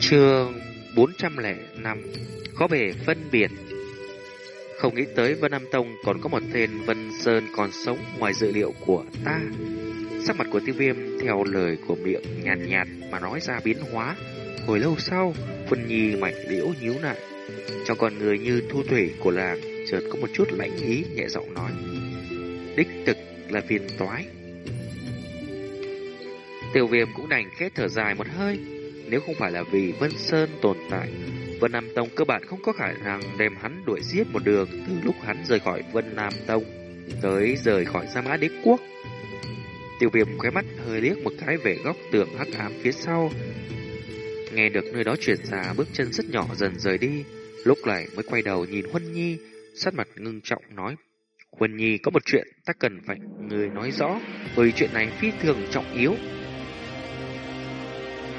Trường 405 Có vẻ phân biệt Không nghĩ tới Vân Nam Tông còn có một tên Vân Sơn còn sống ngoài dự liệu của ta. Sắc mặt của tiêu viêm theo lời của miệng nhàn nhạt, nhạt mà nói ra biến hóa. Hồi lâu sau, Vân Nhi mạnh liễu nhíu lại. Trong con người như thu thủy của làng chợt có một chút lãnh ý nhẹ giọng nói. Đích thực là phiền toái. Tiêu viêm cũng đành khẽ thở dài một hơi. Nếu không phải là vì Vân Sơn tồn tại, Vân Nam Tông cơ bản không có khả năng đem hắn đuổi giết một đường từ lúc hắn rời khỏi Vân Nam Tông tới rời khỏi Sa Mã Đế Quốc. Tiêu viêm khóe mắt hơi liếc một cái về góc tường hắc ám phía sau. Nghe được nơi đó chuyển ra bước chân rất nhỏ dần rời đi, lúc này mới quay đầu nhìn Huân Nhi, sát mặt ngưng trọng nói. Huân Nhi có một chuyện ta cần phải người nói rõ, bởi chuyện này phi thường trọng yếu.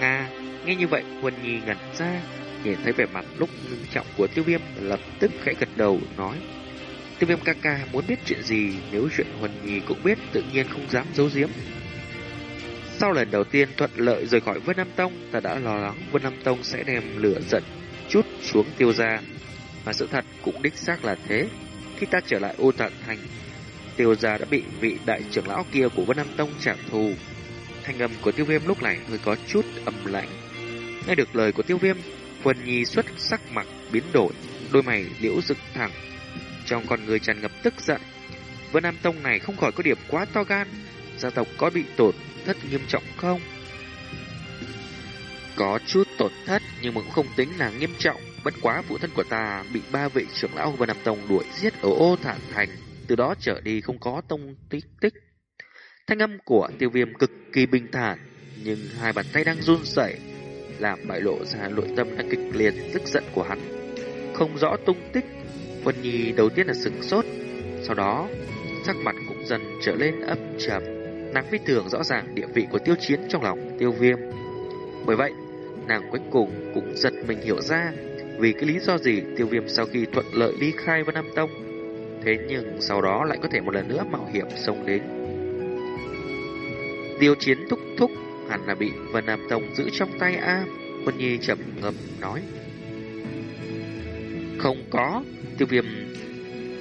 Nga, nghe như vậy Huân Nhi ngẩn ra, nhìn thấy vẻ mặt lúc ngưng trọng của tiêu viêm lập tức khẽ gật đầu nói. Tiêu viêm ca ca muốn biết chuyện gì nếu chuyện Huân Nhi cũng biết tự nhiên không dám giấu giếm. Sau lần đầu tiên thuận lợi rời khỏi Vân Nam Tông, ta đã lo lắng Vân Nam Tông sẽ đem lửa giận chút xuống tiêu gia. Mà sự thật cũng đích xác là thế. Khi ta trở lại ô tận thành, tiêu gia đã bị vị đại trưởng lão kia của Vân Nam Tông trả thù. Thanh âm của tiêu viêm lúc này hơi có chút âm lạnh. Nghe được lời của tiêu viêm, Vân Nhi xuất sắc mặt biến đổi, đôi mày liễu dựng thẳng. Trong con người tràn ngập tức giận. Vân Nam Tông này không khỏi có điểm quá to gan. Gia tộc có bị tổn thất nghiêm trọng không? Có chút tổn thất nhưng mà cũng không tính là nghiêm trọng. Bất quá phụ thân của ta bị ba vị trưởng lão Vân Nam Tông đuổi giết ở ô thản thành. Từ đó trở đi không có tông tích tích. Thanh âm của tiêu viêm cực kỳ bình thản. Nhưng hai bàn tay đang run rẩy làm bại lộ ra nội tâm đang kịch liệt tức giận của hắn. Không rõ tung tích, Vân Nhi đầu tiên là sừng sốt, sau đó sắc mặt cũng dần trở lên âm trầm. Nàng phi thường rõ ràng địa vị của tiêu chiến trong lòng tiêu viêm. Bởi vậy, nàng cuối cùng cũng giật mình hiểu ra vì cái lý do gì tiêu viêm sau khi thuận lợi ly khai Vân Nam Tông. Thế nhưng sau đó lại có thể một lần nữa mạo hiểm xông đến. Tiêu chiến thúc thúc hẳn là bị Vân Nam Tông giữ trong tay A. Quân Nhi chậm ngập nói. Không có, tiêu viêm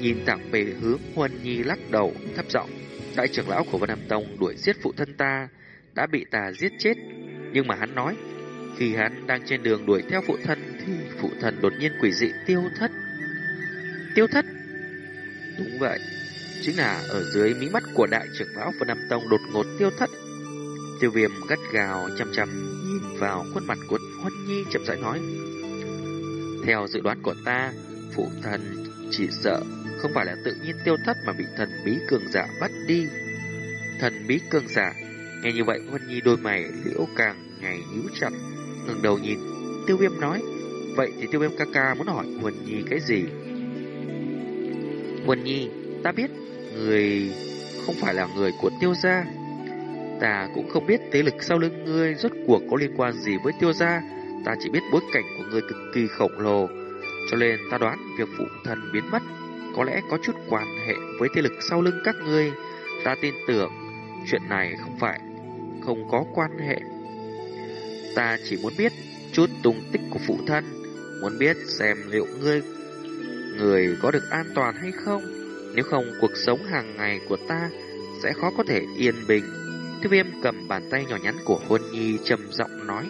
nhìn thẳng về hướng Quân Nhi lắc đầu thấp giọng. Đại trưởng lão của Vân Nam Tông đuổi giết phụ thân ta, đã bị ta giết chết. Nhưng mà hắn nói, khi hắn đang trên đường đuổi theo phụ thân thì phụ thân đột nhiên quỷ dị tiêu thất. Tiêu thất? Đúng vậy, chính là ở dưới mí mắt của đại trưởng lão Vân Nam Tông đột ngột tiêu thất. Tiêu viêm gắt gào chăm chăm nhìn vào khuôn mặt của Huân Nhi chậm rãi nói. Theo dự đoán của ta, phụ thần chỉ sợ không phải là tự nhiên tiêu thất mà bị thần bí cường giả bắt đi. Thần bí cường giả, nghe như vậy Huân Nhi đôi mày liễu càng ngày nhíu chặt, ngẩng đầu nhìn. Tiêu viêm nói, vậy thì tiêu viêm ca ca muốn hỏi Huân Nhi cái gì? Huân Nhi, ta biết người không phải là người của tiêu gia. Ta cũng không biết thế lực sau lưng ngươi rốt cuộc có liên quan gì với tiêu gia. Ta chỉ biết bối cảnh của ngươi cực kỳ khổng lồ. Cho nên ta đoán việc phụ thần biến mất có lẽ có chút quan hệ với thế lực sau lưng các ngươi. Ta tin tưởng chuyện này không phải không có quan hệ. Ta chỉ muốn biết chút tung tích của phụ thân, muốn biết xem liệu ngươi người có được an toàn hay không. Nếu không, cuộc sống hàng ngày của ta sẽ khó có thể yên bình. Tiêu viêm cầm bàn tay nhỏ nhắn của Huân Nhi trầm giọng nói.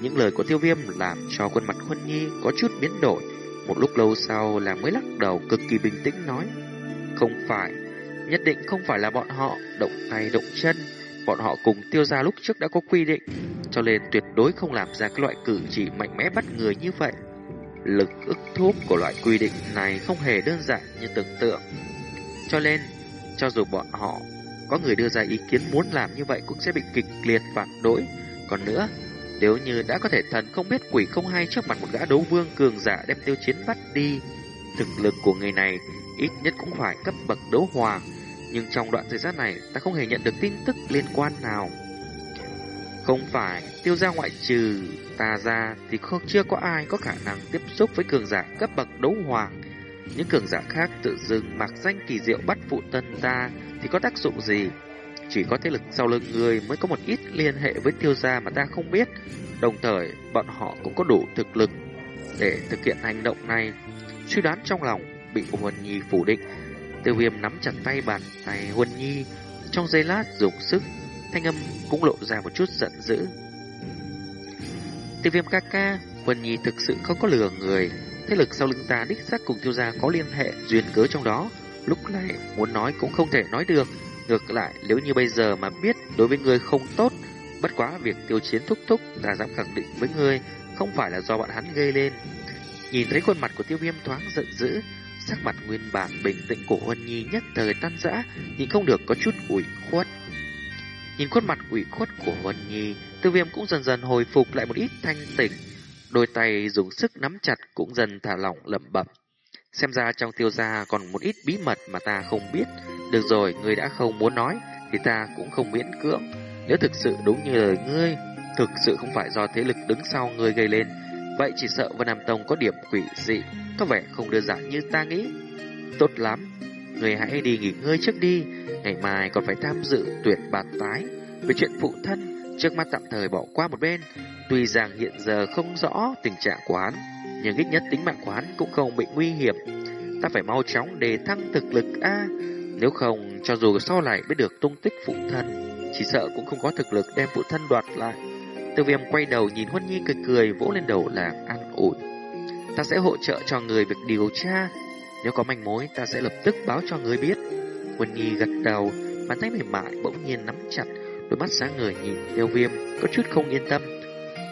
Những lời của tiêu viêm làm cho khuôn mặt Huân Nhi có chút biến đổi. Một lúc lâu sau là mới lắc đầu cực kỳ bình tĩnh nói. Không phải, nhất định không phải là bọn họ động tay động chân. Bọn họ cùng tiêu gia lúc trước đã có quy định, cho nên tuyệt đối không làm ra cái loại cử chỉ mạnh mẽ bắt người như vậy. Lực ức thúc của loại quy định này không hề đơn giản như tưởng tượng. Cho nên, cho dù bọn họ có người đưa ra ý kiến muốn làm như vậy cũng sẽ bị kịch liệt phản đối. Còn nữa, nếu như đã có thể thần không biết quỷ không hay trước mặt một gã đấu vương cường giả đem tiêu chiến bắt đi, thực lực của người này ít nhất cũng phải cấp bậc đấu hoàng. Nhưng trong đoạn thời gian này, ta không hề nhận được tin tức liên quan nào. Không phải, tiêu gia ngoại trừ ta ra thì không chưa có ai có khả năng tiếp xúc với cường giả cấp bậc đấu hoàng. Những cường giả khác tự dưng mặc danh kỳ diệu bắt phụ tân ta thì có tác dụng gì? Chỉ có thế lực sau lưng người mới có một ít liên hệ với tiêu gia mà ta không biết. Đồng thời, bọn họ cũng có đủ thực lực để thực hiện hành động này. Suy đoán trong lòng bị Huân Nhi phủ định. Tiêu viêm nắm chặt tay bàn tay Huân Nhi. Trong giây lát dùng sức, thanh âm cũng lộ ra một chút giận dữ. Tiêu viêm ca ca, Huân Nhi thực sự không có lừa người. Thế lực sau lưng ta đích xác cùng tiêu gia có liên hệ duyên cớ trong đó. Lúc này muốn nói cũng không thể nói được. Ngược lại, nếu như bây giờ mà biết đối với người không tốt, bất quá việc tiêu chiến thúc thúc ta dám khẳng định với người không phải là do bọn hắn gây lên. Nhìn thấy khuôn mặt của tiêu viêm thoáng giận dữ, sắc mặt nguyên bản bình tĩnh của Huân Nhi nhất thời tan rã, nhưng không được có chút ủy khuất. Nhìn khuôn mặt ủy khuất của Huân Nhi, tiêu viêm cũng dần dần hồi phục lại một ít thanh tỉnh. Đôi tay dùng sức nắm chặt cũng dần thả lỏng lẩm bẩm. Xem ra trong tiêu gia còn một ít bí mật mà ta không biết. Được rồi, ngươi đã không muốn nói, thì ta cũng không miễn cưỡng. Nếu thực sự đúng như lời ngươi, thực sự không phải do thế lực đứng sau ngươi gây lên, vậy chỉ sợ Vân Nam Tông có điểm quỷ dị, có vẻ không đơn giản như ta nghĩ. Tốt lắm, ngươi hãy đi nghỉ ngơi trước đi, ngày mai còn phải tham dự tuyển bạt tái. Về chuyện phụ thân, trước mắt tạm thời bỏ qua một bên, tuy rằng hiện giờ không rõ tình trạng của hắn, nhưng ít nhất tính mạng của hắn cũng không bị nguy hiểm. Ta phải mau chóng để thăng thực lực A, nếu không cho dù sau này biết được tung tích phụ thân, chỉ sợ cũng không có thực lực đem phụ thân đoạt lại. Tiêu viêm quay đầu nhìn Huân Nhi cười cười vỗ lên đầu là an ủi. Ta sẽ hỗ trợ cho người việc điều tra. Nếu có manh mối ta sẽ lập tức báo cho người biết. Huân Nhi gật đầu, bàn tay mềm mại bỗng nhiên nắm chặt, đôi mắt sáng ngời nhìn tiêu viêm, có chút không yên tâm.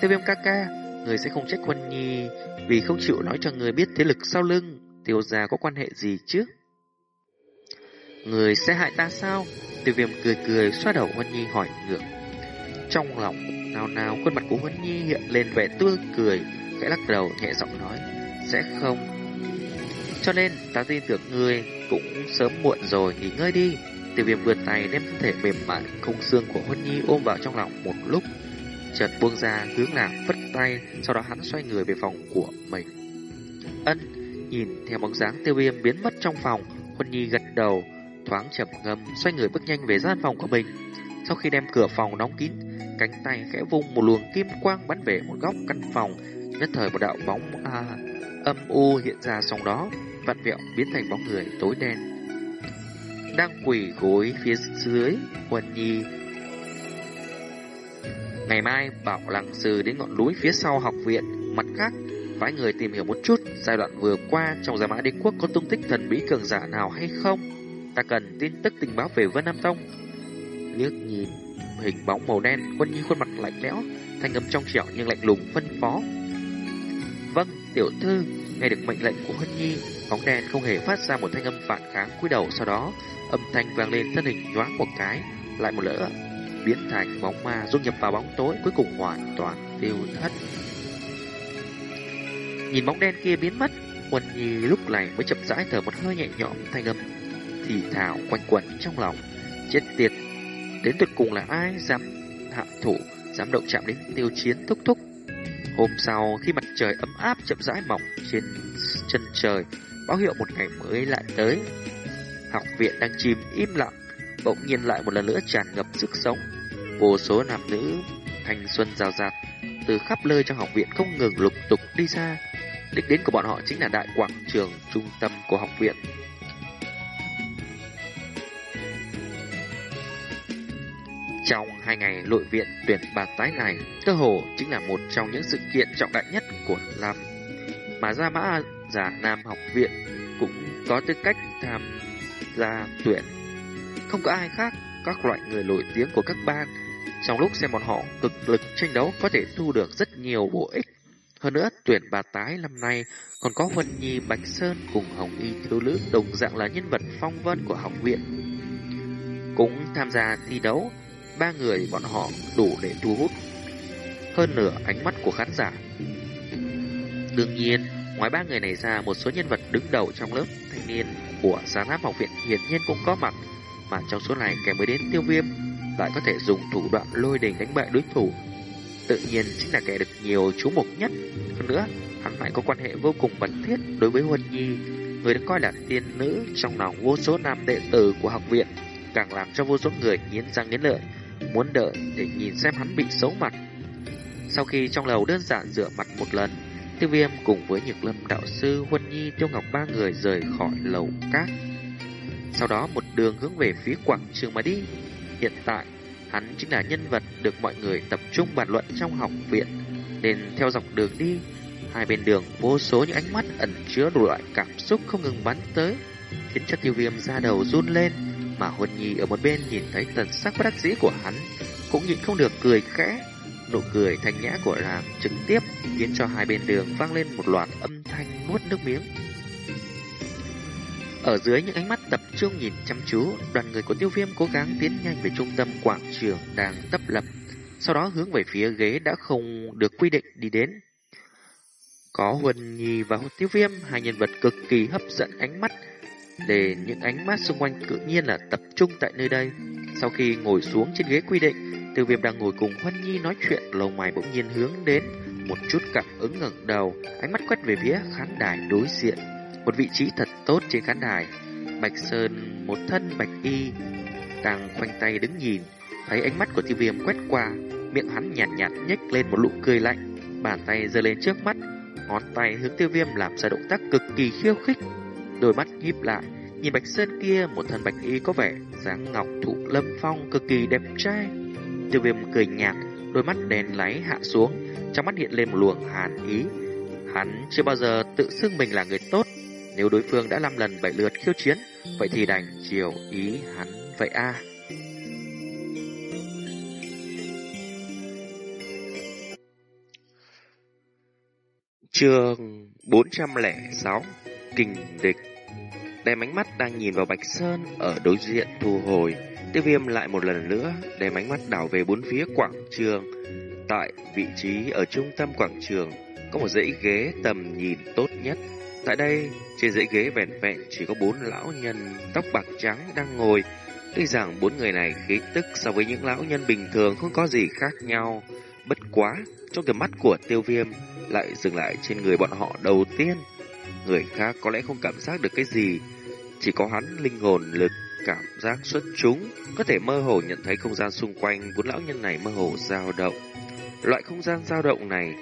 Tiêu viêm ca ca, người sẽ không trách Huân Nhi vì không chịu nói cho người biết thế lực sau lưng, tiêu gia có quan hệ gì chứ? Người sẽ hại ta sao? Tiêu viêm cười cười xoa đầu Huân Nhi hỏi ngược. Trong lòng nào nào khuôn mặt của Huân Nhi hiện lên vẻ tươi cười, khẽ lắc đầu nhẹ giọng nói, sẽ không. Cho nên ta tin tưởng người cũng sớm muộn rồi nghỉ ngơi đi. Tiêu viêm vươn tay đem thân thể mềm mại không xương của Huân Nhi ôm vào trong lòng một lúc. Chợt buông ra hướng nàng phất tay, sau đó hắn xoay người về phòng của mình. Ân, nhìn theo bóng dáng tiêu viêm biến mất trong phòng, Huân Nhi gật đầu, thoáng chậm ngâm, xoay người bước nhanh về gian phòng của mình. Sau khi đem cửa phòng đóng kín, cánh tay khẽ vung một luồng kim quang bắn về một góc căn phòng, nhất thời một đạo bóng à âm u hiện ra sau đó, vặn vẹo biến thành bóng người tối đen. Đang quỳ gối phía dưới, Huân Nhi Ngày mai bảo lăng sư đến ngọn núi phía sau học viện, mặt khác phái người tìm hiểu một chút giai đoạn vừa qua trong Gia Mã Đế quốc có tung tích thần bí cường giả nào hay không. Ta cần tin tức tình báo về Vân Nam Tông. Liếc nhìn hình bóng màu đen, Quân Nhi khuôn mặt lạnh lẽo, thanh âm trong trẻo nhưng lạnh lùng phân phó. Vâng, tiểu thư, nghe được mệnh lệnh của Huân Nhi, bóng đen không hề phát ra một thanh âm phản kháng cúi đầu sau đó, âm thanh vang lên thân hình nhoáng một cái, lại một lỡ biến thành bóng ma dung nhập vào bóng tối cuối cùng hoàn toàn tiêu thất. Nhìn bóng đen kia biến mất, Huân Nhi lúc này mới chậm rãi thở một hơi nhẹ nhõm thanh âm thì thào quanh quẩn trong lòng. Chết tiệt, đến tuyệt cùng là ai dám hạ thủ, dám động chạm đến tiêu chiến thúc thúc. Hôm sau, khi mặt trời ấm áp chậm rãi mỏng trên chân trời, báo hiệu một ngày mới lại tới. Học viện đang chìm im lặng, bỗng nhiên lại một lần nữa tràn ngập sức sống. Vô số nam nữ thanh xuân rào rạt từ khắp nơi trong học viện không ngừng lục tục đi ra. Đích đến của bọn họ chính là đại quảng trường trung tâm của học viện. Trong hai ngày nội viện tuyển bà tái này, cơ hồ chính là một trong những sự kiện trọng đại nhất của Lam. Mà Gia Mã Giả Nam học viện cũng có tư cách tham gia tuyển. Không có ai khác, các loại người nổi tiếng của các ban. Trong lúc xem bọn họ cực lực tranh đấu có thể thu được rất nhiều bổ ích. Hơn nữa, tuyển bà tái năm nay còn có Vân Nhi Bạch Sơn cùng Hồng Y Thiếu nữ đồng dạng là nhân vật phong vân của học viện. Cũng tham gia thi đấu, ba người bọn họ đủ để thu hút hơn nửa ánh mắt của khán giả. Đương nhiên, ngoài ba người này ra, một số nhân vật đứng đầu trong lớp thanh niên của sáng áp học viện hiển nhiên cũng có mặt, mà trong số này kẻ mới đến tiêu viêm lại có thể dùng thủ đoạn lôi đình đánh bại đối thủ. Tự nhiên chính là kẻ được nhiều chú mục nhất. Hơn nữa, hắn lại có quan hệ vô cùng mật thiết đối với Huân Nhi, người được coi là tiên nữ trong lòng vô số nam đệ tử của học viện. càng làm cho vô số người nghiến răng nghiến lợi, muốn đợi để nhìn xem hắn bị xấu mặt. Sau khi trong lầu đơn giản rửa mặt một lần, Tiêu Viêm cùng với Nhược Lâm đạo sư Huân Nhi Tiêu Ngọc ba người rời khỏi lầu cát. Sau đó một đường hướng về phía quảng trường mà đi. Hiện tại, hắn chính là nhân vật được mọi người tập trung bàn luận trong học viện, nên theo dọc đường đi, hai bên đường vô số những ánh mắt ẩn chứa đủ loại cảm xúc không ngừng bắn tới, khiến cho Tiêu Viêm ra đầu run lên, mà Huân Nhi ở một bên nhìn thấy tần sắc bất đắc dĩ của hắn, cũng nhịn không được cười khẽ. Nụ cười thanh nhã của nàng trực tiếp khiến cho hai bên đường vang lên một loạt âm thanh nuốt nước miếng. Ở dưới những ánh mắt tập trung nhìn chăm chú, đoàn người của tiêu viêm cố gắng tiến nhanh về trung tâm quảng trường đang tấp lập, sau đó hướng về phía ghế đã không được quy định đi đến. Có Huân Nhi và Tiêu Viêm, hai nhân vật cực kỳ hấp dẫn ánh mắt, để những ánh mắt xung quanh tự nhiên là tập trung tại nơi đây. Sau khi ngồi xuống trên ghế quy định, Tiêu Viêm đang ngồi cùng Huân Nhi nói chuyện, lầu mày bỗng nhiên hướng đến, một chút cảm ứng ngẩng đầu, ánh mắt quét về phía khán đài đối diện. Một vị trí thật tốt trên khán đài, Bạch Sơn một thân bạch y đang khoanh tay đứng nhìn, thấy ánh mắt của Tiêu Viêm quét qua, miệng hắn nhạt nhạt nhếch lên một nụ cười lạnh, bàn tay giơ lên trước mắt, ngón tay hướng Tiêu Viêm làm ra động tác cực kỳ khiêu khích, đôi mắt híp lại, nhìn Bạch Sơn kia một thân bạch y có vẻ dáng ngọc thụ lâm phong cực kỳ đẹp trai. Tiêu viêm cười nhạt, đôi mắt đèn láy hạ xuống, trong mắt hiện lên một luồng hàn ý. Hắn chưa bao giờ tự xưng mình là người tốt. Nếu đối phương đã năm lần bảy lượt khiêu chiến, vậy thì đành chiều ý hắn vậy a. À. Chương 406 Kinh địch Đem ánh mắt đang nhìn vào Bạch Sơn ở đối diện thu hồi Tiêu viêm lại một lần nữa đem ánh mắt đảo về bốn phía quảng trường. Tại vị trí ở trung tâm quảng trường có một dãy ghế tầm nhìn tốt nhất. Tại đây, trên dãy ghế vẹn vẹn chỉ có bốn lão nhân tóc bạc trắng đang ngồi. Tuy rằng bốn người này khí tức so với những lão nhân bình thường không có gì khác nhau. Bất quá, trong tầm mắt của tiêu viêm lại dừng lại trên người bọn họ đầu tiên. Người khác có lẽ không cảm giác được cái gì, chỉ có hắn linh hồn lực cảm giác xuất chúng, có thể mơ hồ nhận thấy không gian xung quanh bốn lão nhân này mơ hồ dao động. Loại không gian dao động này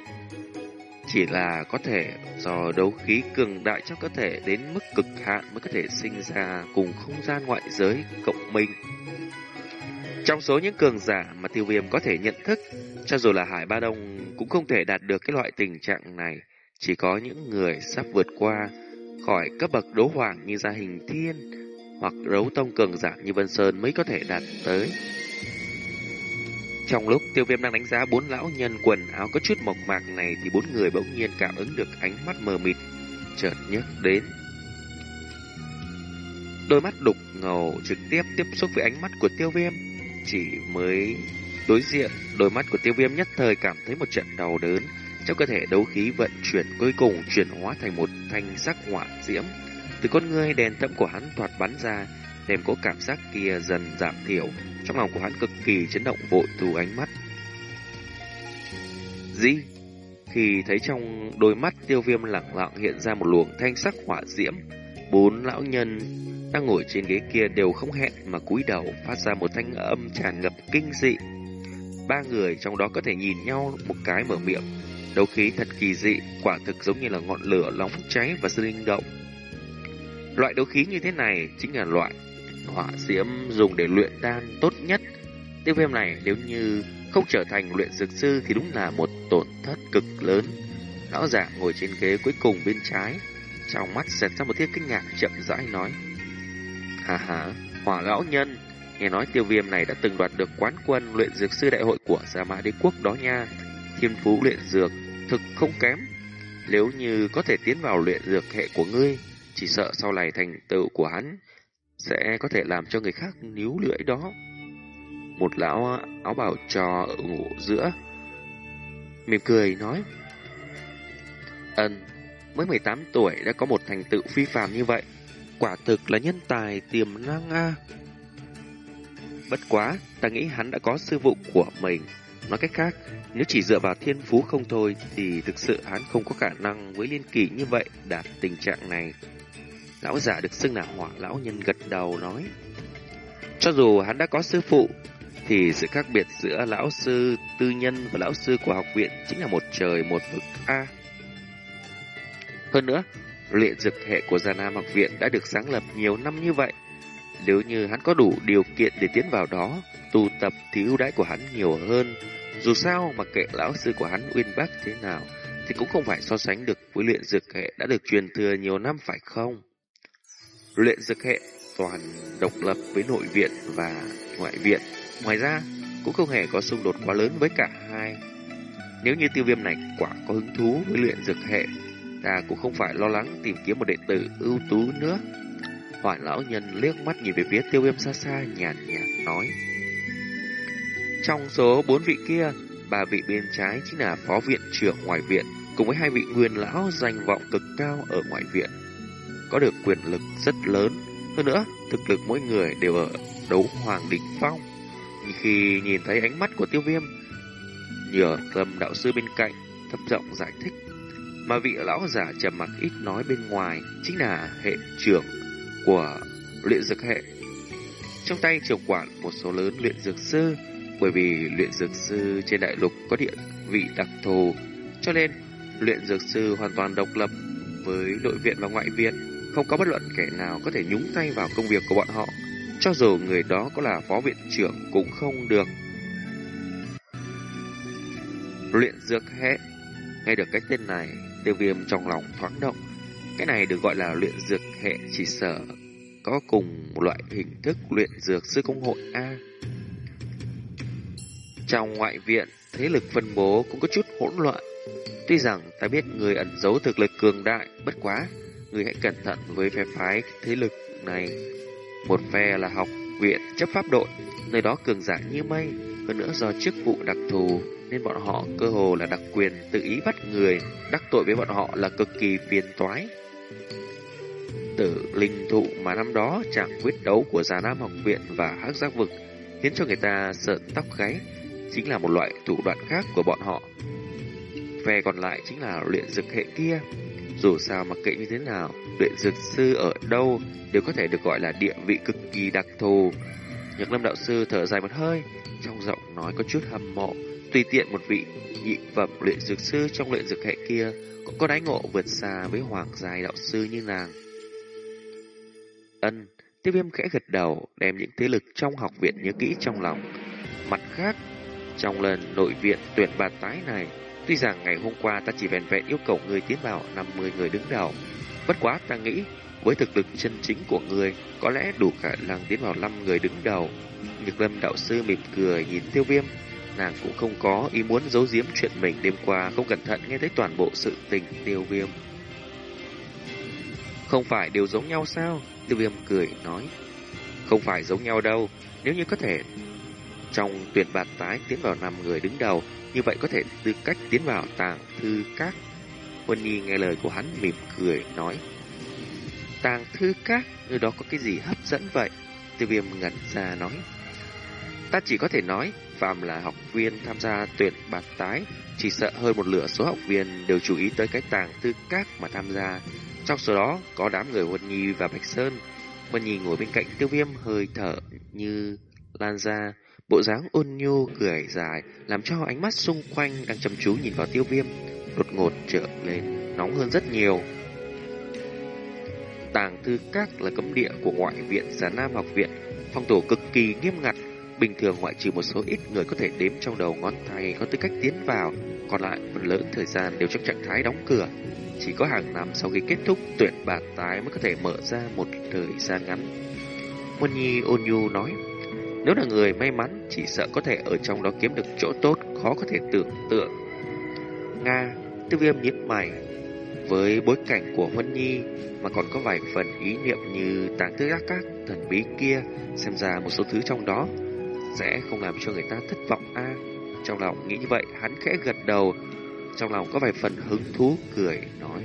chỉ là có thể do đấu khí cường đại trong cơ thể đến mức cực hạn mới có thể sinh ra cùng không gian ngoại giới cộng minh. Trong số những cường giả mà tiêu viêm có thể nhận thức, cho dù là Hải Ba Đông cũng không thể đạt được cái loại tình trạng này. Chỉ có những người sắp vượt qua khỏi cấp bậc đấu hoàng như gia hình thiên, hoặc đấu tông cường giả như Vân Sơn mới có thể đạt tới. Trong lúc tiêu viêm đang đánh giá bốn lão nhân quần áo có chút mộc mạc này thì bốn người bỗng nhiên cảm ứng được ánh mắt mờ mịt chợt nhấc đến. Đôi mắt đục ngầu trực tiếp tiếp xúc với ánh mắt của tiêu viêm. Chỉ mới đối diện, đôi mắt của tiêu viêm nhất thời cảm thấy một trận đau đớn. Trong cơ thể đấu khí vận chuyển cuối cùng chuyển hóa thành một thanh sắc hỏa diễm từ con ngươi đèn thẫm của hắn thoạt bắn ra, đem có cảm giác kia dần giảm thiểu, trong lòng của hắn cực kỳ chấn động vội thu ánh mắt. Gì? Khi thấy trong đôi mắt tiêu viêm lẳng lặng hiện ra một luồng thanh sắc hỏa diễm, bốn lão nhân đang ngồi trên ghế kia đều không hẹn mà cúi đầu phát ra một thanh âm tràn ngập kinh dị. Ba người trong đó có thể nhìn nhau một cái mở miệng. Đấu khí thật kỳ dị, quả thực giống như là ngọn lửa nóng cháy và sinh động. Loại đấu khí như thế này chính là loại hỏa diễm dùng để luyện đan tốt nhất. Tiêu viêm này nếu như không trở thành luyện dược sư thì đúng là một tổn thất cực lớn. Lão giả ngồi trên ghế cuối cùng bên trái, trong mắt xẹt ra một tia kinh ngạc chậm rãi nói. Hà hà, hỏa lão nhân, nghe nói tiêu viêm này đã từng đoạt được quán quân luyện dược sư đại hội của Gia Mã Đế Quốc đó nha. Thiên phú luyện dược thực không kém. Nếu như có thể tiến vào luyện dược hệ của ngươi, chỉ sợ sau này thành tựu của hắn sẽ có thể làm cho người khác níu lưỡi đó. Một lão áo bào trò ở ngủ giữa, mỉm cười nói, Ân, mới 18 tuổi đã có một thành tựu phi phàm như vậy, quả thực là nhân tài tiềm năng a. Bất quá, ta nghĩ hắn đã có sư vụ của mình. Nói cách khác, nếu chỉ dựa vào thiên phú không thôi thì thực sự hắn không có khả năng với liên kỳ như vậy đạt tình trạng này. Lão giả được xưng là hỏa lão nhân gật đầu nói. Cho dù hắn đã có sư phụ, thì sự khác biệt giữa lão sư tư nhân và lão sư của học viện chính là một trời một vực A. Hơn nữa, luyện dược hệ của Gia Nam học viện đã được sáng lập nhiều năm như vậy. Nếu như hắn có đủ điều kiện để tiến vào đó, tu tập thì ưu đãi của hắn nhiều hơn. Dù sao mà kệ lão sư của hắn uyên bác thế nào, thì cũng không phải so sánh được với luyện dược hệ đã được truyền thừa nhiều năm phải không? Luyện dược hệ toàn độc lập với nội viện và ngoại viện. Ngoài ra, cũng không hề có xung đột quá lớn với cả hai. Nếu như tiêu viêm này quả có hứng thú với luyện dược hệ, ta cũng không phải lo lắng tìm kiếm một đệ tử ưu tú nữa. Hoài lão nhân liếc mắt nhìn về phía tiêu viêm xa xa nhàn nhạt nói. Trong số bốn vị kia, ba vị bên trái chính là phó viện trưởng ngoại viện, cùng với hai vị nguyên lão danh vọng cực cao ở ngoại viện. Có được quyền lực rất lớn, hơn nữa, thực lực mỗi người đều ở đấu hoàng đỉnh phong. Khi nhìn thấy ánh mắt của tiêu viêm, nhờ tâm đạo sư bên cạnh, thấp giọng giải thích. Mà vị lão giả trầm mặc ít nói bên ngoài chính là hệ trưởng của luyện dược hệ. Trong tay trưởng quản một số lớn luyện dược sư, bởi vì luyện dược sư trên đại lục có địa vị đặc thù, cho nên luyện dược sư hoàn toàn độc lập với nội viện và ngoại viện, không có bất luận kẻ nào có thể nhúng tay vào công việc của bọn họ, cho dù người đó có là phó viện trưởng cũng không được. Luyện dược hệ Nghe được cái tên này, tiêu viêm trong lòng thoáng động. Cái này được gọi là luyện dược hệ chỉ sở có cùng một loại hình thức luyện dược sư công hội A. Trong ngoại viện, thế lực phân bố cũng có chút hỗn loạn. Tuy rằng ta biết người ẩn giấu thực lực cường đại, bất quá, người hãy cẩn thận với phe phái thế lực này. Một phe là học viện chấp pháp đội, nơi đó cường giả như mây, hơn nữa do chức vụ đặc thù nên bọn họ cơ hồ là đặc quyền tự ý bắt người, đắc tội với bọn họ là cực kỳ phiền toái. Tử linh thụ mà năm đó chẳng quyết đấu của Già Nam học viện và hắc giác vực khiến cho người ta sợn tóc gáy, chính là một loại thủ đoạn khác của bọn họ. Phe còn lại chính là luyện dược hệ kia. Dù sao mà kệ như thế nào, luyện dược sư ở đâu đều có thể được gọi là địa vị cực kỳ đặc thù. Nhược Lâm đạo sư thở dài một hơi, trong giọng nói có chút hâm mộ, tùy tiện một vị nhị phẩm luyện dược sư trong luyện dược hệ kia cũng có đáy ngộ vượt xa với hoàng giai đạo sư như nàng. Ân, tiêu viêm khẽ gật đầu, đem những thế lực trong học viện nhớ kỹ trong lòng. Mặt khác, trong lần nội viện tuyển bà tái này, tuy rằng ngày hôm qua ta chỉ vẹn vẹn yêu cầu người tiến vào 50 người đứng đầu, bất quá ta nghĩ với thực lực chân chính của người có lẽ đủ khả năng tiến vào 5 người đứng đầu. Nhược lâm đạo sư mỉm cười nhìn tiêu viêm, nàng cũng không có ý muốn giấu giếm chuyện mình đêm qua không cẩn thận nghe thấy toàn bộ sự tình tiêu viêm. Không phải đều giống nhau sao? Tiêu viêm cười nói. Không phải giống nhau đâu, nếu như có thể trong tuyển bạt tái tiến vào năm người đứng đầu, như vậy có thể tư cách tiến vào tàng thư các. Huân Nhi nghe lời của hắn mỉm cười nói. Tàng thư các, nơi đó có cái gì hấp dẫn vậy? Tiêu viêm ngẩn ra nói. Ta chỉ có thể nói, phàm là học viên tham gia tuyển bạt tái, chỉ sợ hơn một nửa số học viên đều chú ý tới cái tàng thư các mà tham gia. Trong số đó có đám người Huân Nhi và Bạch Sơn. Huân Nhi ngồi bên cạnh tiêu viêm hơi thở như lan ra, bộ dáng ôn nhu cười dài, làm cho ánh mắt xung quanh đang chăm chú nhìn vào tiêu viêm, đột ngột trở lên, nóng hơn rất nhiều. Tàng thư các là cấm địa của ngoại viện Già Nam học viện, phong tổ cực kỳ nghiêm ngặt, bình thường ngoại trừ một số ít người có thể đếm trong đầu ngón tay có tư cách tiến vào, còn lại phần lớn thời gian đều trong trạng thái đóng cửa. Chỉ có hàng năm sau khi kết thúc tuyển bạt tái mới có thể mở ra một thời gian ngắn. Môn Nhi ôn nhu nói, nếu là người may mắn, chỉ sợ có thể ở trong đó kiếm được chỗ tốt, khó có thể tưởng tượng. Nga, tiêu viêm nhíp mày, với bối cảnh của Huân Nhi mà còn có vài phần ý niệm như tàng tư ác các thần bí kia, xem ra một số thứ trong đó sẽ không làm cho người ta thất vọng a. Trong lòng nghĩ như vậy, hắn khẽ gật đầu, trong lòng có vài phần hứng thú cười nói.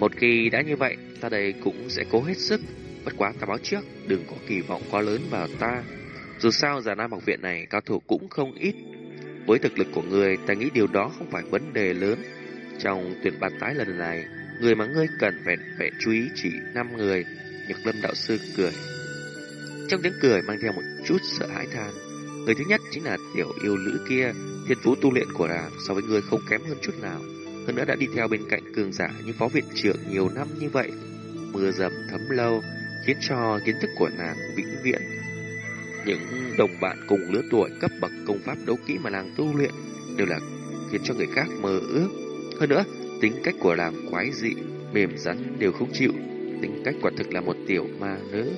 Một khi đã như vậy, ta đây cũng sẽ cố hết sức, bất quá ta báo trước, đừng có kỳ vọng quá lớn vào ta. Dù sao giả nam học viện này cao thủ cũng không ít. Với thực lực của người, ta nghĩ điều đó không phải vấn đề lớn. Trong tuyển bàn tái lần này, người mà ngươi cần phải, phải chú ý chỉ 5 người. Nhật Lâm đạo sư cười. Trong tiếng cười mang theo một chút sợ hãi than. Người thứ nhất chính là tiểu yêu nữ kia, thiên phú tu luyện của nàng so với người không kém hơn chút nào. Hơn nữa đã đi theo bên cạnh cường giả như phó viện trưởng nhiều năm như vậy. Mưa dầm thấm lâu, khiến cho kiến thức của nàng vĩnh viễn. Những đồng bạn cùng lứa tuổi cấp bậc công pháp đấu kỹ mà nàng tu luyện đều là khiến cho người khác mơ ước. Hơn nữa, tính cách của nàng quái dị, mềm rắn đều không chịu. Tính cách quả thực là một tiểu ma nữ.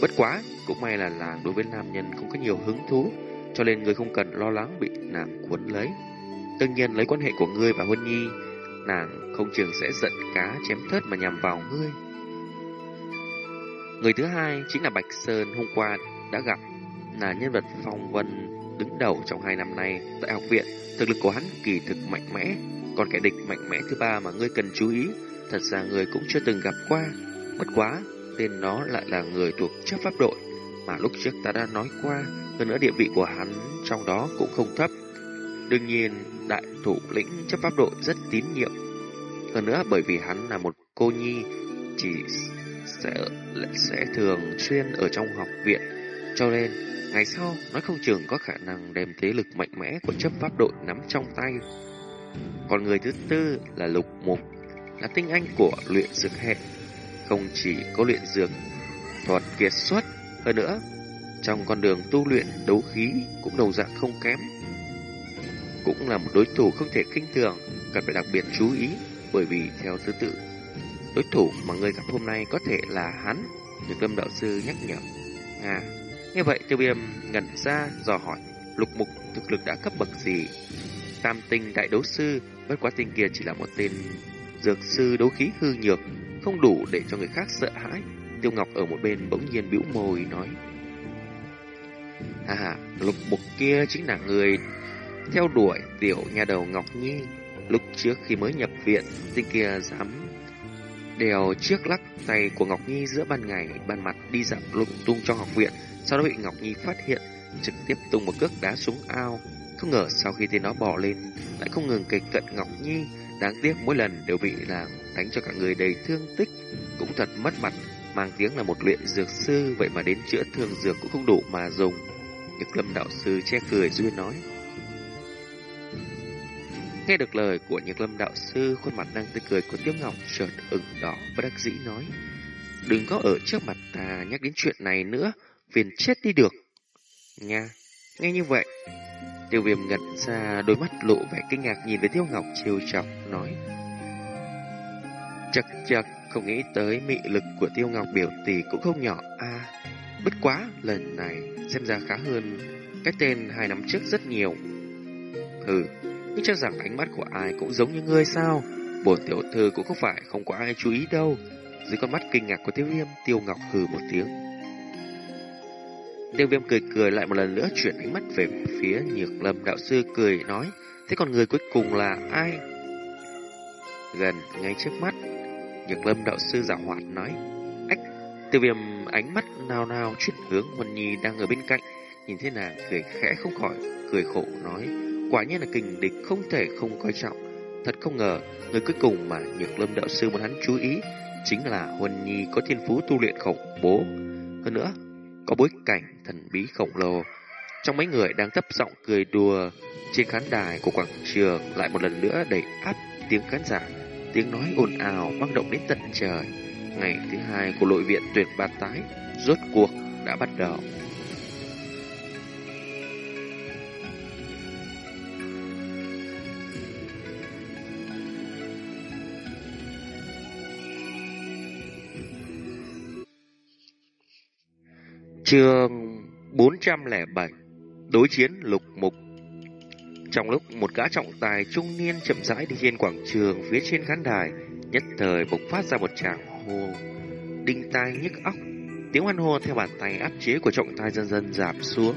Bất quá, cũng may là nàng đối với nam nhân không có nhiều hứng thú, cho nên người không cần lo lắng bị nàng cuốn lấy. Đương nhiên lấy quan hệ của ngươi và Huân Nhi, nàng không chừng sẽ giận cá chém thớt mà nhằm vào ngươi. Người thứ hai chính là Bạch Sơn hôm qua đã gặp, là nhân vật phong vân đứng đầu trong hai năm nay tại học viện. Thực lực của hắn kỳ thực mạnh mẽ, còn kẻ địch mạnh mẽ thứ ba mà ngươi cần chú ý, thật ra người cũng chưa từng gặp qua. Bất quá, tên nó lại là người thuộc chấp pháp đội, mà lúc trước ta đã nói qua, hơn nữa địa vị của hắn trong đó cũng không thấp. Đương nhiên, đại thủ lĩnh chấp pháp đội rất tín nhiệm. Hơn nữa bởi vì hắn là một cô nhi, chỉ sẽ sẽ thường xuyên ở trong học viện, cho nên ngày sau nói không chừng có khả năng đem thế lực mạnh mẽ của chấp pháp đội nắm trong tay. Còn người thứ tư là Lục Mục, là tinh anh của luyện dược hệ, không chỉ có luyện dược thuật kiệt xuất, hơn nữa trong con đường tu luyện đấu khí cũng đầu dạng không kém. Cũng là một đối thủ không thể kinh thường, cần phải đặc biệt chú ý, bởi vì theo thứ tự, đối thủ mà người gặp hôm nay có thể là hắn, được lâm đạo sư nhắc nhở. À, như vậy tiêu viêm ngẩn ra dò hỏi, lục mục thực lực đã cấp bậc gì? Tam tinh đại đấu sư, bất quá tinh kia chỉ là một tên dược sư đấu khí hư nhược, không đủ để cho người khác sợ hãi. Tiêu Ngọc ở một bên bỗng nhiên bĩu môi nói. À, lục mục kia chính là người theo đuổi tiểu nhà đầu Ngọc Nhi. Lúc trước khi mới nhập viện, tên kia dám đèo chiếc lắc tay của Ngọc Nhi giữa ban ngày, ban mặt đi dạo lung tung trong học viện, sau đó bị Ngọc Nhi phát hiện, trực tiếp tung một cước đá xuống ao. Không ngờ sau khi tên nó bỏ lên, lại không ngừng kề cận Ngọc Nhi, đáng tiếc mỗi lần đều bị làm đánh cho cả người đầy thương tích, cũng thật mất mặt, mang tiếng là một luyện dược sư, vậy mà đến chữa thương dược cũng không đủ mà dùng. Nhật lâm đạo sư che cười duyên nói. Nghe được lời của Nhật lâm đạo sư, khuôn mặt đang tươi cười của Tiêu Ngọc chợt ửng đỏ và đắc dĩ nói. Đừng có ở trước mặt ta nhắc đến chuyện này nữa, phiền chết đi được. Nha, nghe như vậy, tiêu viêm ngẩn ra đôi mắt lộ vẻ kinh ngạc nhìn về Tiêu Ngọc chiều chọc, nói. "Chậc chậc, không nghĩ tới mị lực của Tiêu Ngọc biểu tỷ cũng không nhỏ a Bất quá, lần này xem ra khá hơn cái tên hai năm trước rất nhiều. hừ Ngươi cho rằng ánh mắt của ai cũng giống như ngươi sao? Bổn tiểu thư cũng không phải không có ai chú ý đâu. Dưới con mắt kinh ngạc của tiêu viêm, tiêu ngọc hừ một tiếng. Tiêu viêm cười cười lại một lần nữa chuyển ánh mắt về phía nhược lâm đạo sư cười nói. Thế còn người cuối cùng là ai? Gần ngay trước mắt, nhược lâm đạo sư giả hoạt nói. Ách, tiêu viêm ánh mắt nào nào chuyển hướng Huân Nhi đang ở bên cạnh. Nhìn thế nàng cười khẽ không khỏi, cười khổ nói. Quả nhiên là kình địch không thể không coi trọng. Thật không ngờ, người cuối cùng mà nhược lâm đạo sư muốn hắn chú ý chính là Huân Nhi có thiên phú tu luyện khổng bố. Hơn nữa, có bối cảnh thần bí khổng lồ. Trong mấy người đang thấp giọng cười đùa, trên khán đài của quảng trường lại một lần nữa đẩy áp tiếng khán giả, tiếng nói ồn ào vang động đến tận trời. Ngày thứ hai của nội viện tuyển ba tái rốt cuộc đã bắt đầu. Trường 407 Đối chiến lục mục. Trong lúc một gã trọng tài trung niên chậm rãi đi trên quảng trường phía trên khán đài, Nhất thời bộc phát ra một tràng hô. Đinh tai nhức óc, Tiếng hoan hô theo bàn tay áp chế của trọng tài dần dần giảm xuống.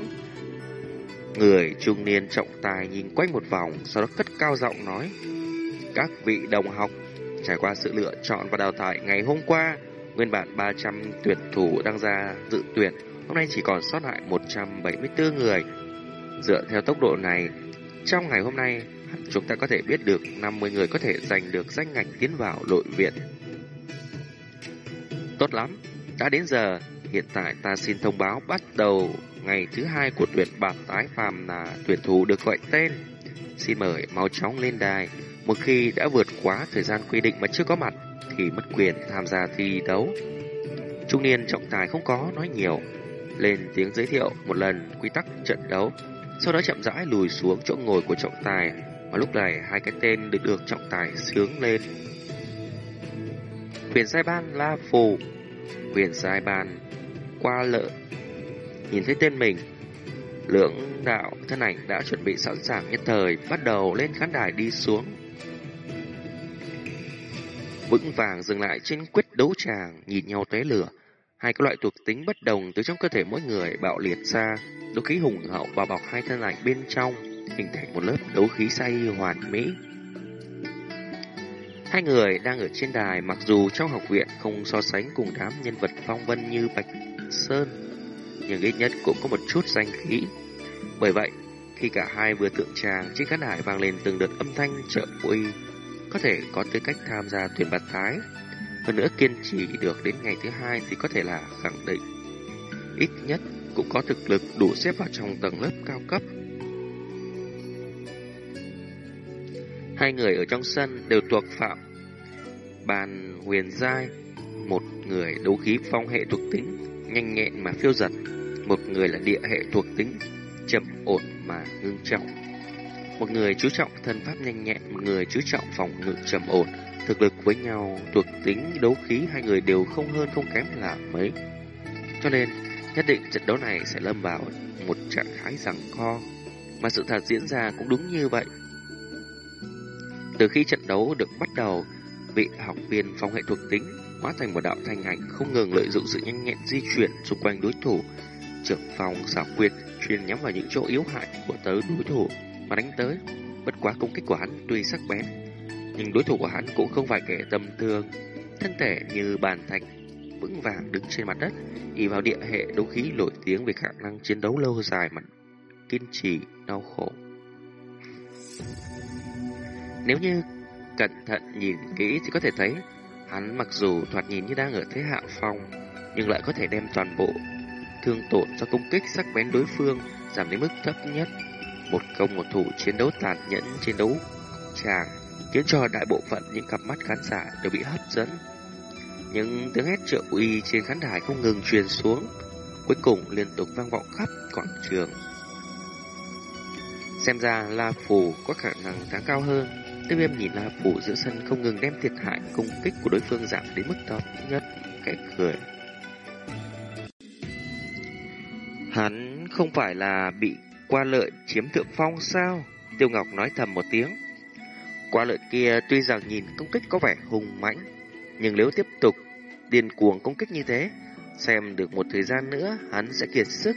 Người trung niên trọng tài nhìn quanh một vòng, Sau đó cất cao giọng nói, Các vị đồng học, Trải qua sự lựa chọn và đào tạo ngày hôm qua, Nguyên bản 300 tuyển thủ đang ra dự tuyển hôm nay chỉ còn sót lại 174 người. Dựa theo tốc độ này, trong ngày hôm nay, chúng ta có thể biết được 50 người có thể giành được danh ngạch tiến vào nội viện. Tốt lắm, đã đến giờ, hiện tại ta xin thông báo bắt đầu ngày thứ hai của tuyển bản tái phàm là tuyển thủ được gọi tên. Xin mời mau chóng lên đài. Một khi đã vượt quá thời gian quy định mà chưa có mặt thì mất quyền tham gia thi đấu. Trung niên trọng tài không có nói nhiều, lên tiếng giới thiệu một lần quy tắc trận đấu, sau đó chậm rãi lùi xuống chỗ ngồi của trọng tài, mà lúc này hai cái tên được được trọng tài sướng lên. Huyền sai ban La Phù, huyền sai ban Qua lợ Nhìn thấy tên mình, lưỡng đạo thân ảnh đã chuẩn bị sẵn sàng nhất thời, bắt đầu lên khán đài đi xuống. Vững vàng dừng lại trên quyết đấu tràng, nhìn nhau té lửa. Hai cái loại thuộc tính bất đồng từ trong cơ thể mỗi người bạo liệt ra, đấu khí hùng hậu bao bọc hai thân ảnh bên trong, hình thành một lớp đấu khí say hoàn mỹ. Hai người đang ở trên đài mặc dù trong học viện không so sánh cùng đám nhân vật phong vân như Bạch Sơn, nhưng ít nhất cũng có một chút danh khí. Bởi vậy, khi cả hai vừa tượng tràng trên khán đài vang lên từng đợt âm thanh trợ uy, có thể có tư cách tham gia tuyển bạt thái. Hơn nữa kiên trì được đến ngày thứ hai thì có thể là khẳng định. Ít nhất cũng có thực lực đủ xếp vào trong tầng lớp cao cấp. Hai người ở trong sân đều thuộc phạm bàn huyền giai, một người đấu khí phong hệ thuộc tính, nhanh nhẹn mà phiêu giật, một người là địa hệ thuộc tính, chậm ổn mà ngưng trọng. Một người chú trọng thân pháp nhanh nhẹn, một người chú trọng phòng ngự trầm ổn, thực lực với nhau, thuộc tính đấu khí hai người đều không hơn không kém là mấy. Cho nên, nhất định trận đấu này sẽ lâm vào một trạng thái rằng co, mà sự thật diễn ra cũng đúng như vậy. Từ khi trận đấu được bắt đầu, vị học viên phong hệ thuộc tính hóa thành một đạo thanh ảnh không ngừng lợi dụng sự nhanh nhẹn di chuyển xung quanh đối thủ. Trưởng phòng xảo quyệt chuyên nhắm vào những chỗ yếu hại của tớ đối thủ mà đánh tới. Bất quá công kích của hắn tuy sắc bén, nhưng đối thủ của hắn cũng không phải kẻ tầm thường. Thân thể như bàn thạch, vững vàng đứng trên mặt đất, y vào địa hệ đấu khí nổi tiếng về khả năng chiến đấu lâu dài mà kiên trì, đau khổ. Nếu như cẩn thận nhìn kỹ thì có thể thấy hắn mặc dù thoạt nhìn như đang ở thế hạ phong, nhưng lại có thể đem toàn bộ thương tổn do công kích sắc bén đối phương giảm đến mức thấp nhất. Một công một thủ chiến đấu tàn nhẫn chiến đấu chàng khiến cho đại bộ phận những cặp mắt khán giả đều bị hấp dẫn. Những tiếng hét trợ uy trên khán đài không ngừng truyền xuống, cuối cùng liên tục vang vọng khắp quảng trường. Xem ra La Phù có khả năng đáng cao hơn. Tiêu viêm nhìn La Phù giữa sân không ngừng đem thiệt hại công kích của đối phương giảm đến mức thấp nhất, kẻ cười. Hắn không phải là bị qua lợi chiếm thượng phong sao? Tiêu Ngọc nói thầm một tiếng. Qua lợi kia tuy rằng nhìn công kích có vẻ hùng mãnh, nhưng nếu tiếp tục điên cuồng công kích như thế, xem được một thời gian nữa hắn sẽ kiệt sức.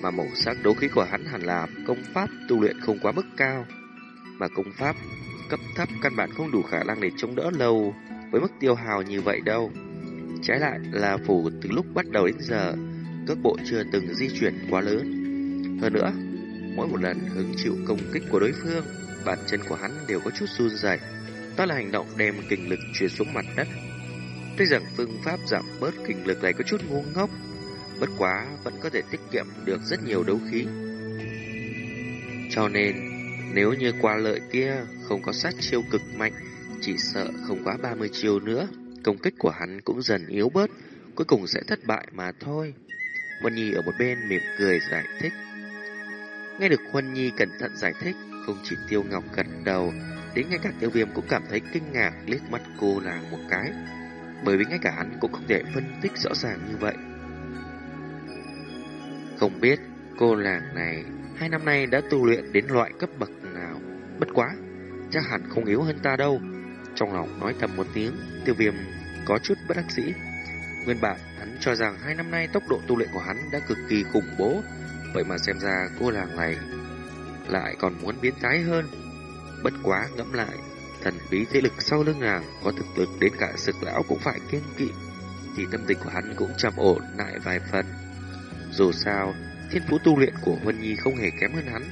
Mà màu sắc đấu khí của hắn hẳn là công pháp tu luyện không quá mức cao, mà công pháp cấp thấp căn bản không đủ khả năng để chống đỡ lâu với mức tiêu hào như vậy đâu. Trái lại là phủ từ lúc bắt đầu đến giờ, cước bộ chưa từng di chuyển quá lớn. Hơn nữa, mỗi một lần hứng chịu công kích của đối phương, bàn chân của hắn đều có chút run rẩy. Đó là hành động đem kinh lực truyền xuống mặt đất. Tuy rằng phương pháp giảm bớt kinh lực này có chút ngu ngốc, bất quá vẫn có thể tiết kiệm được rất nhiều đấu khí. Cho nên, nếu như qua lợi kia không có sát chiêu cực mạnh, chỉ sợ không quá 30 chiêu nữa, công kích của hắn cũng dần yếu bớt, cuối cùng sẽ thất bại mà thôi. Huân Nhi ở một bên mỉm cười giải thích. Nghe được Huân Nhi cẩn thận giải thích, không chỉ Tiêu Ngọc gật đầu, đến ngay cả Tiêu Viêm cũng cảm thấy kinh ngạc liếc mắt cô nàng một cái, bởi vì ngay cả hắn cũng không thể phân tích rõ ràng như vậy. Không biết cô nàng này hai năm nay đã tu luyện đến loại cấp bậc nào, bất quá, chắc hẳn không yếu hơn ta đâu. Trong lòng nói thầm một tiếng, Tiêu Viêm có chút bất đắc dĩ. Nguyên bản, hắn cho rằng hai năm nay tốc độ tu luyện của hắn đã cực kỳ khủng bố, vậy mà xem ra cô nàng này lại còn muốn biến thái hơn. Bất quá ngẫm lại, thần bí thế lực sau lưng nàng có thực lực đến cả sực lão cũng phải kiên kỵ, thì tâm tình của hắn cũng trầm ổn lại vài phần. Dù sao, thiên phú tu luyện của Huân Nhi không hề kém hơn hắn.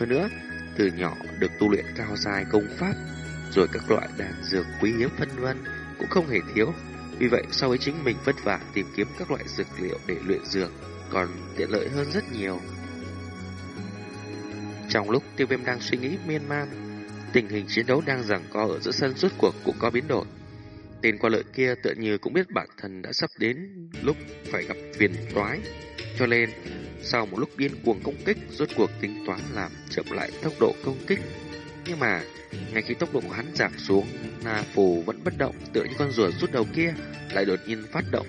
Hơn nữa, từ nhỏ được tu luyện cao dài công pháp, rồi các loại đan dược quý hiếm phân vân cũng không hề thiếu. Vì vậy, so với chính mình vất vả tìm kiếm các loại dược liệu để luyện dược, còn tiện lợi hơn rất nhiều. Trong lúc tiêu viêm đang suy nghĩ miên man, tình hình chiến đấu đang giằng co ở giữa sân rút cuộc cũng có biến đổi. Tên qua lợi kia tựa như cũng biết bản thân đã sắp đến lúc phải gặp phiền toái. Cho nên, sau một lúc điên cuồng công kích, rốt cuộc tính toán làm chậm lại tốc độ công kích. Nhưng mà, ngay khi tốc độ của hắn giảm xuống, Na Phù vẫn bất động, tựa như con rùa rút đầu kia, lại đột nhiên phát động.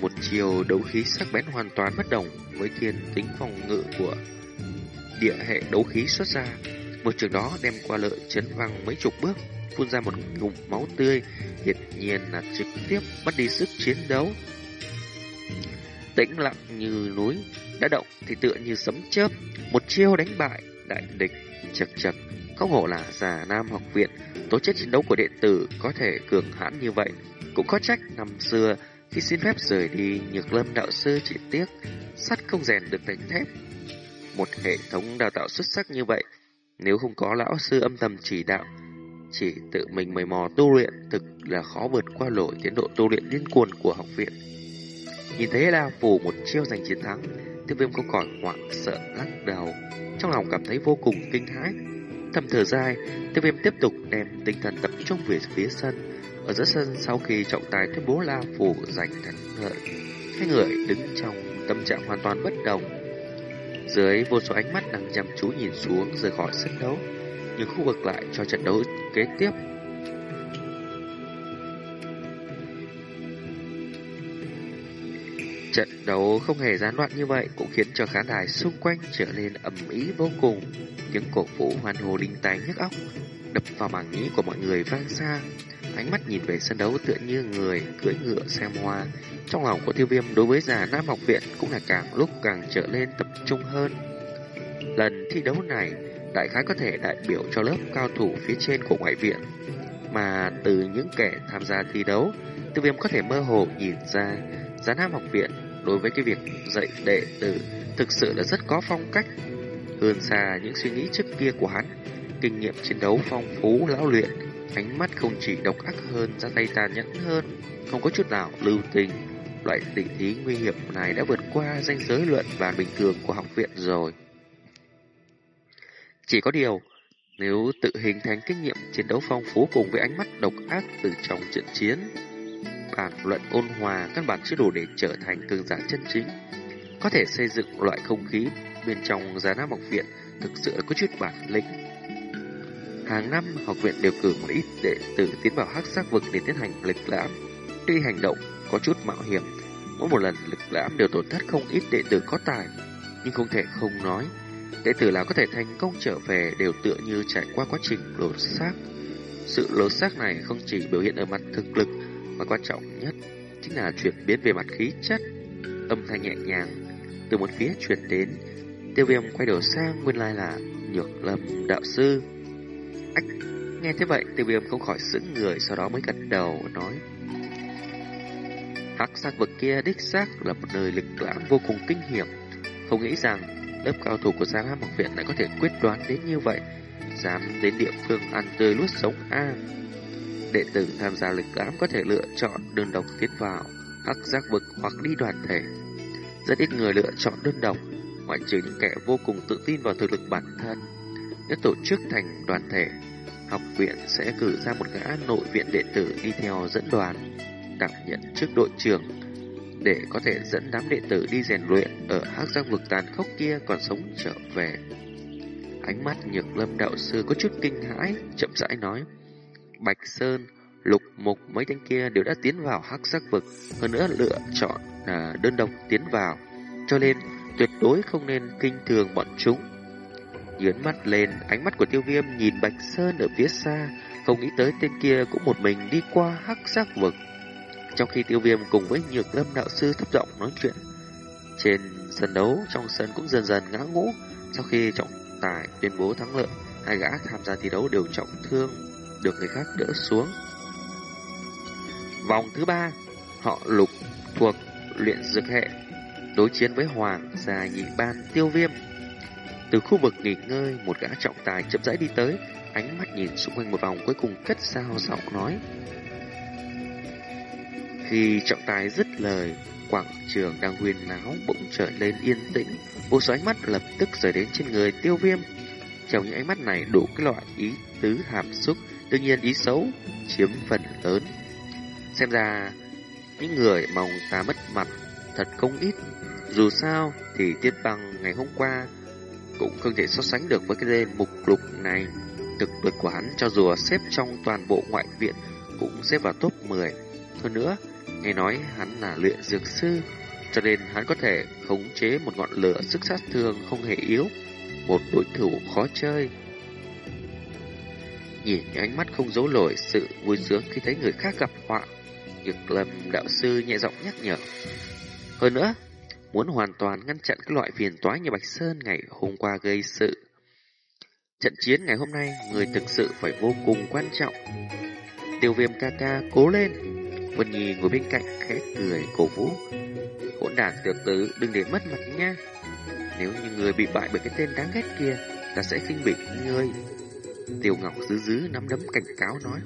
Một chiều đấu khí sắc bén hoàn toàn bất đồng với thiên tính phòng ngự của địa hệ đấu khí xuất ra. Một trường đó đem qua lợi chấn văng mấy chục bước, phun ra một ngụm máu tươi, hiển nhiên là trực tiếp mất đi sức chiến đấu. Tĩnh lặng như núi, đã động thì tựa như sấm chớp, một chiêu đánh bại đại địch chật chật. Không hổ là già nam học viện, tố chất chiến đấu của đệ tử có thể cường hãn như vậy. Cũng có trách năm xưa khi xin phép rời đi, Nhược Lâm đạo sư chỉ tiếc sắt không rèn được thành thép. Một hệ thống đào tạo xuất sắc như vậy, nếu không có lão sư âm thầm chỉ đạo, chỉ tự mình mày mò tu luyện thực là khó vượt qua nổi tiến độ tu luyện điên cuồng của học viện. Nhìn thấy La Phủ một chiêu giành chiến thắng, tiêu viêm không khỏi hoảng sợ lắc đầu, trong lòng cảm thấy vô cùng kinh hãi. Thầm thở dài, tiêu viêm tiếp tục đem tinh thần tập trung về phía sân. Ở giữa sân sau khi trọng tài tuyên bố La Phủ giành thắng lợi, hai người đứng trong tâm trạng hoàn toàn bất đồng. Dưới vô số ánh mắt đang chăm chú nhìn xuống rời khỏi sân đấu, nhưng khu vực lại cho trận đấu kế tiếp Trận đấu không hề gián đoạn như vậy cũng khiến cho khán đài xung quanh trở nên ầm ĩ vô cùng. Tiếng cổ vũ hoan hô linh tài nhức óc, đập vào màng nhĩ của mọi người vang xa. Ánh mắt nhìn về sân đấu tựa như người cưỡi ngựa xem hoa. Trong lòng của tiêu viêm đối với già Nam học viện cũng là càng lúc càng trở lên tập trung hơn. Lần thi đấu này, đại khái có thể đại biểu cho lớp cao thủ phía trên của ngoại viện. Mà từ những kẻ tham gia thi đấu, tiêu viêm có thể mơ hồ nhìn ra già Nam học viện đối với cái việc dạy đệ tử thực sự là rất có phong cách. Hơn xa những suy nghĩ trước kia của hắn, kinh nghiệm chiến đấu phong phú lão luyện, ánh mắt không chỉ độc ác hơn, ra tay tàn nhẫn hơn, không có chút nào lưu tình. Loại tình thí nguy hiểm này đã vượt qua danh giới luận và bình thường của học viện rồi. Chỉ có điều, nếu tự hình thành kinh nghiệm chiến đấu phong phú cùng với ánh mắt độc ác từ trong trận chiến, bàn luận ôn hòa căn bản chưa đủ để trở thành cường giả chân chính. Có thể xây dựng loại không khí bên trong giá nam học viện thực sự có chút bản lĩnh. Hàng năm, học viện đều cử một ít đệ tử tiến vào hắc sắc vực để tiến hành lịch lãm. Tuy hành động có chút mạo hiểm, mỗi một lần lịch lãm đều tổn thất không ít đệ tử có tài, nhưng không thể không nói. Đệ tử nào có thể thành công trở về đều tựa như trải qua quá trình lột xác. Sự lột xác này không chỉ biểu hiện ở mặt thực lực mà quan trọng nhất chính là chuyển biến về mặt khí chất. Âm thanh nhẹ nhàng từ một phía chuyển đến, tiêu viêm quay đầu sang nguyên lai là nhược lâm đạo sư. Ách, nghe thế vậy tiêu viêm không khỏi sững người sau đó mới gật đầu nói. Hắc sát vực kia đích xác là một nơi lực lãm vô cùng kinh hiểm. Không nghĩ rằng lớp cao thủ của Giang Nam Học Viện lại có thể quyết đoán đến như vậy. Dám đến địa phương ăn tươi nuốt sống A đệ tử tham gia lịch lãm có thể lựa chọn đơn độc tiến vào hắc giác vực hoặc đi đoàn thể. Rất ít người lựa chọn đơn độc, ngoại trừ những kẻ vô cùng tự tin vào thực lực bản thân. Nếu tổ chức thành đoàn thể, học viện sẽ cử ra một gã nội viện đệ tử đi theo dẫn đoàn, đảm nhận trước đội trưởng để có thể dẫn đám đệ tử đi rèn luyện ở hắc giác vực tàn khốc kia còn sống trở về. Ánh mắt nhược lâm đạo sư có chút kinh hãi, chậm rãi nói. Bạch Sơn, Lục Mục mấy tên kia đều đã tiến vào hắc giác vực, hơn nữa lựa chọn là đơn độc tiến vào, cho nên tuyệt đối không nên kinh thường bọn chúng. Nhớn mắt lên, ánh mắt của tiêu viêm nhìn Bạch Sơn ở phía xa, không nghĩ tới tên kia cũng một mình đi qua hắc sắc vực. Trong khi tiêu viêm cùng với nhược lâm đạo sư thấp giọng nói chuyện, trên sân đấu trong sân cũng dần dần ngã ngũ, sau khi trọng tài tuyên bố thắng lợi, hai gã tham gia thi đấu đều trọng thương được người khác đỡ xuống. Vòng thứ ba, họ lục thuộc luyện dược hệ, đối chiến với Hoàng gia nhị ban tiêu viêm. Từ khu vực nghỉ ngơi, một gã trọng tài chậm rãi đi tới, ánh mắt nhìn xung quanh một vòng cuối cùng cất sao giọng nói. Khi trọng tài dứt lời, quảng trường đang huyên náo bỗng trở lên yên tĩnh, vô số ánh mắt lập tức rời đến trên người tiêu viêm. Trong những ánh mắt này đủ cái loại ý tứ hàm xúc, đương nhiên ý xấu chiếm phần lớn. Xem ra, những người mong ta mất mặt thật không ít. Dù sao thì tiết băng ngày hôm qua cũng không thể so sánh được với cái tên mục lục này. Thực lực của hắn cho dù xếp trong toàn bộ ngoại viện cũng xếp vào top 10. Hơn nữa, nghe nói hắn là luyện dược sư, cho nên hắn có thể khống chế một ngọn lửa sức sát thương không hề yếu, một đối thủ khó chơi. Nhìn ánh mắt không giấu nổi sự vui sướng khi thấy người khác gặp họa, Nhược Lâm đạo sư nhẹ giọng nhắc nhở. Hơn nữa, muốn hoàn toàn ngăn chặn cái loại phiền toái như Bạch Sơn ngày hôm qua gây sự. Trận chiến ngày hôm nay, người thực sự phải vô cùng quan trọng. Tiêu viêm ca ca cố lên. Vân Nhi ngồi bên cạnh khẽ cười cổ vũ. Hỗn đàn tiểu tử đừng để mất mặt nha. Nếu như người bị bại bởi cái tên đáng ghét kia, ta sẽ khinh bỉ ngươi. Tiêu Ngọc giữ dứ nắm đấm cảnh cáo nói.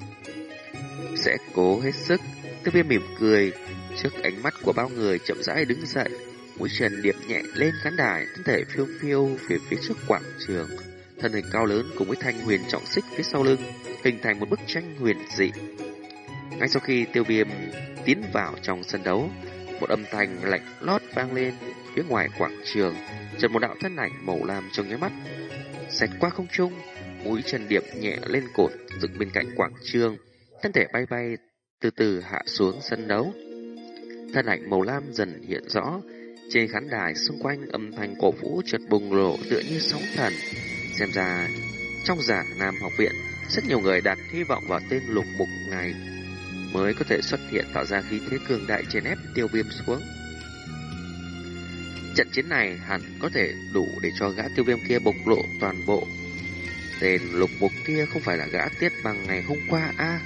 Sẽ cố hết sức. Tiêu viêm mỉm cười. Trước ánh mắt của bao người chậm rãi đứng dậy. Mũi chân điệp nhẹ lên khán đài, thân thể phiêu phiêu về phía trước quảng trường. Thân hình cao lớn cùng với thanh huyền trọng xích phía sau lưng, hình thành một bức tranh huyền dị. Ngay sau khi tiêu viêm tiến vào trong sân đấu, một âm thanh lạnh lót vang lên phía ngoài quảng trường, chợt một đạo thân ảnh màu lam trong nháy mắt xẹt qua không trung, mũi chân điệp nhẹ lên cột dựng bên cạnh quảng trường, thân thể bay bay từ từ hạ xuống sân đấu. Thân ảnh màu lam dần hiện rõ, trên khán đài xung quanh âm thanh cổ vũ chợt bùng nổ tựa như sóng thần. Xem ra, trong giả Nam học viện, rất nhiều người đặt hy vọng vào tên lục mục này mới có thể xuất hiện tạo ra khí thế cường đại trên ép tiêu viêm xuống. Trận chiến này hẳn có thể đủ để cho gã tiêu viêm kia bộc lộ toàn bộ. Tên lục mục kia không phải là gã tiết bằng ngày hôm qua a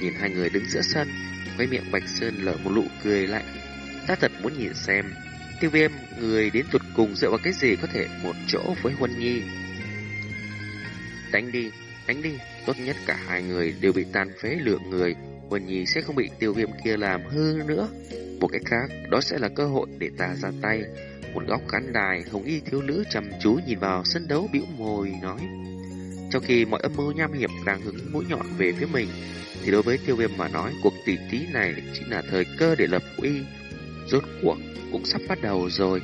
Nhìn hai người đứng giữa sân, với miệng Bạch Sơn lở một nụ cười lạnh. Ta thật muốn nhìn xem, tiêu viêm người đến tụt cùng dựa vào cái gì có thể một chỗ với Huân Nhi. Đánh đi, đánh đi, tốt nhất cả hai người đều bị tàn phế lượng người, Huân Nhi sẽ không bị tiêu viêm kia làm hư nữa. Một cách khác, đó sẽ là cơ hội để ta ra tay. Một góc khán đài, hồng y thiếu nữ chăm chú nhìn vào sân đấu bĩu môi nói. Trong khi mọi âm mưu nham hiểm đang hứng mũi nhọn về phía mình, thì đối với tiêu viêm mà nói, cuộc tỷ tí này chính là thời cơ để lập uy. Rốt cuộc cũng sắp bắt đầu rồi.